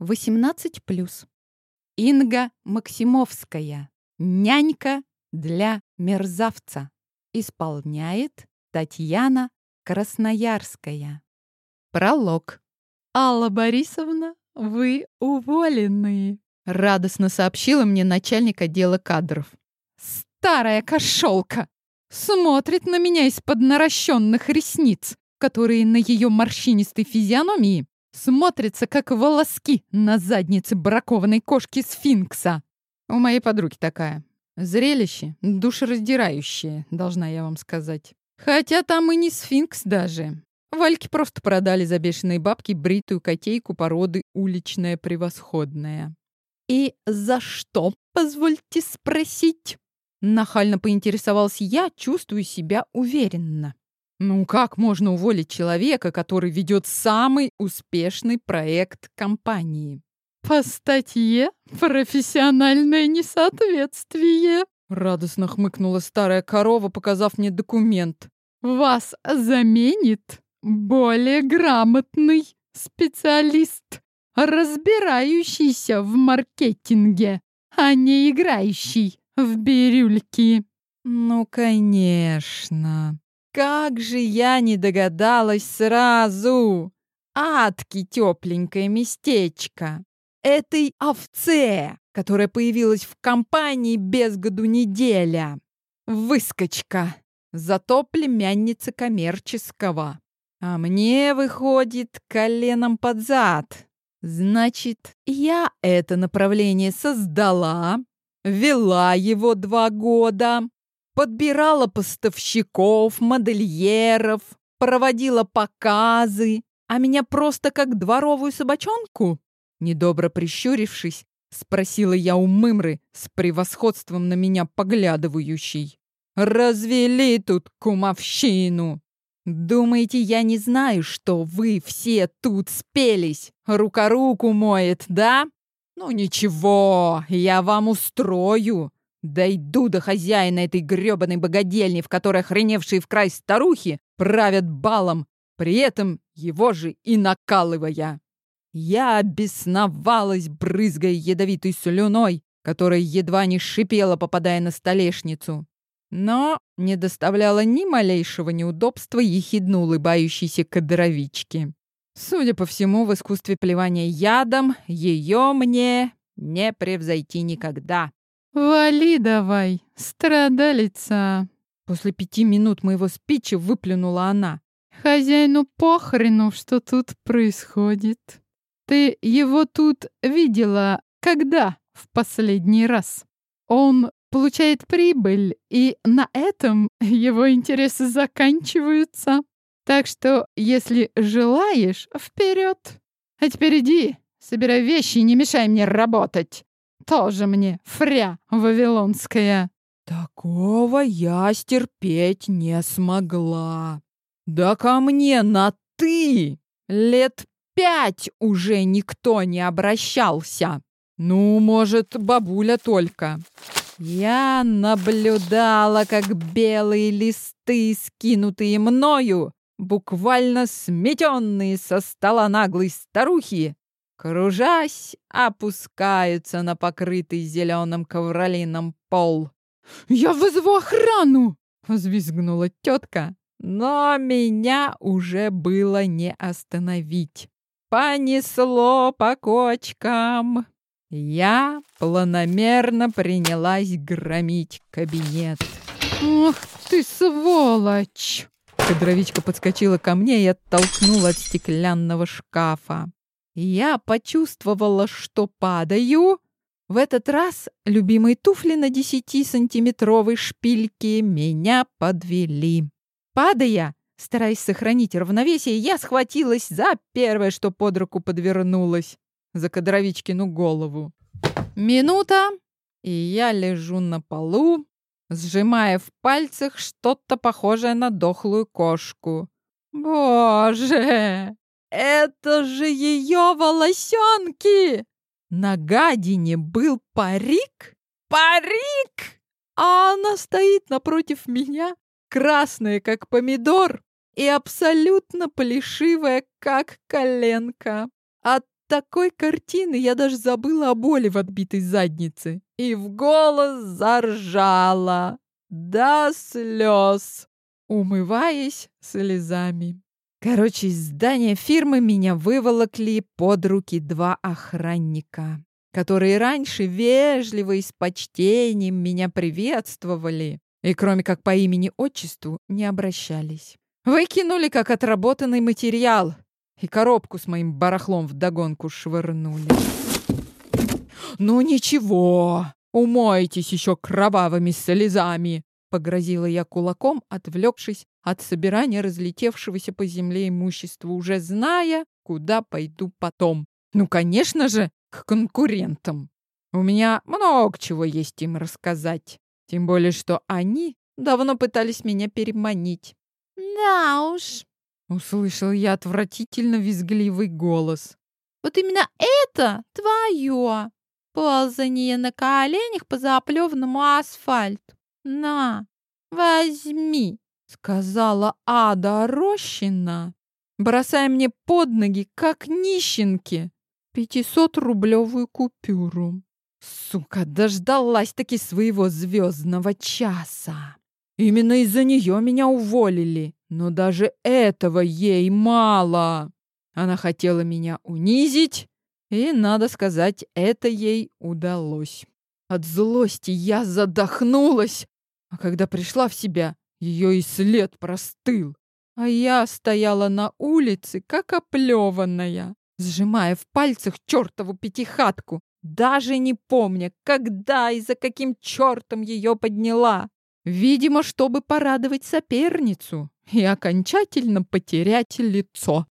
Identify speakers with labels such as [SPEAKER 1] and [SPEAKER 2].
[SPEAKER 1] 18+. Инга Максимовская. Нянька для мерзавца. Исполняет Татьяна Красноярская. Пролог. «Алла Борисовна, вы уволены», — радостно сообщила мне начальник отдела кадров. «Старая кошелка! Смотрит на меня из-под наращенных ресниц, которые на ее морщинистой физиономии смотрятся, как волоски на заднице бракованной кошки сфинкса. У моей подруги такая. Зрелище душераздирающее, должна я вам сказать. Хотя там и не сфинкс даже. Вальки просто продали за бешеные бабки бритую котейку породы уличная превосходная. «И за что, позвольте спросить?» Нахально поинтересовался я, чувствую себя уверенно. Ну как можно уволить человека, который ведет самый успешный проект компании? По статье «Профессиональное несоответствие», радостно хмыкнула старая корова, показав мне документ. Вас заменит более грамотный специалист, разбирающийся в маркетинге, а не играющий в бирюльки. Ну, конечно. Как же я не догадалась сразу! Адки тепленькое местечко. Этой овце, которая появилась в компании без году неделя. Выскочка. Зато племянница коммерческого. А мне выходит коленом под зад. Значит, я это направление создала, вела его два года, подбирала поставщиков, модельеров, проводила показы, а меня просто как дворовую собачонку? Недобро прищурившись, спросила я у Мымры с превосходством на меня поглядывающей. «Развели тут кумовщину! Думаете, я не знаю, что вы все тут спелись? Рука руку моет, да? Ну ничего, я вам устрою. Дойду до хозяина этой грёбаной богадельни, в которой охреневшие в край старухи правят балом, при этом его же и накалывая. Я обесновалась, брызгая ядовитой слюной, которая едва не шипела, попадая на столешницу. Но не доставляла ни малейшего неудобства ехидно улыбающейся кадровичке. Судя по всему, в искусстве плевания ядом ее мне не превзойти никогда. «Вали давай, страдалица!» После пяти минут моего спича выплюнула она. «Хозяину похрену, что тут происходит. Ты его тут видела когда в последний раз? Он получает прибыль, и на этом его интересы заканчиваются. Так что, если желаешь, вперед. А теперь иди, собирай вещи и не мешай мне работать. Тоже мне фря вавилонская. Такого я стерпеть не смогла. Да ко мне на «ты» лет пять уже никто не обращался. Ну, может, бабуля только. Я наблюдала, как белые листы, скинутые мною, буквально сметенные со стола наглой старухи, кружась, опускаются на покрытый зеленым ковролином пол. «Я вызову охрану!» — взвизгнула тетка. Но меня уже было не остановить. Понесло по кочкам. Я планомерно принялась громить кабинет. «Ох ты, сволочь!» Кадровичка подскочила ко мне и оттолкнула от стеклянного шкафа. Я почувствовала, что падаю. В этот раз любимые туфли на десятисантиметровой шпильке меня подвели. Падая, стараясь сохранить равновесие, я схватилась за первое, что под руку подвернулось, за Кадровичкину голову. Минута, и я лежу на полу, сжимая в пальцах что-то похожее на дохлую кошку. Боже! Это же ее волосенки! На гадине был парик? Парик! А она стоит напротив меня, красная, как помидор, и абсолютно плешивая, как коленка. От такой картины я даже забыла о боли в отбитой заднице и в голос заржала до слез, умываясь слезами. Короче, из здания фирмы меня выволокли под руки два охранника, которые раньше вежливо и с почтением меня приветствовали и кроме как по имени-отчеству не обращались. Выкинули как отработанный материал и коробку с моим барахлом вдогонку швырнули. «Ну ничего, умойтесь еще кровавыми слезами!» Погрозила я кулаком, отвлекшись от собирания разлетевшегося по земле имущества, уже зная, куда пойду потом. Ну, конечно же, к конкурентам. У меня много чего есть им рассказать. Тем более, что они давно пытались меня переманить.
[SPEAKER 2] «Да уж», —
[SPEAKER 1] услышал я отвратительно визгливый голос.
[SPEAKER 2] «Вот именно это твое! Ползание на коленях по заплеванному асфальту! На, возьми!»
[SPEAKER 1] — сказала Ада Рощина, бросая мне под ноги, как нищенки, пятисотрублевую купюру. Сука, дождалась-таки своего звездного часа. Именно из-за нее меня уволили, но даже этого ей мало. Она хотела меня унизить, и, надо сказать, это ей удалось. От злости я задохнулась, а когда пришла в себя, ее и след простыл. А я стояла на улице, как оплеванная, сжимая в пальцах чертову пятихатку, даже не помня, когда и за каким чертом ее подняла. Видимо, чтобы порадовать соперницу и окончательно потерять лицо.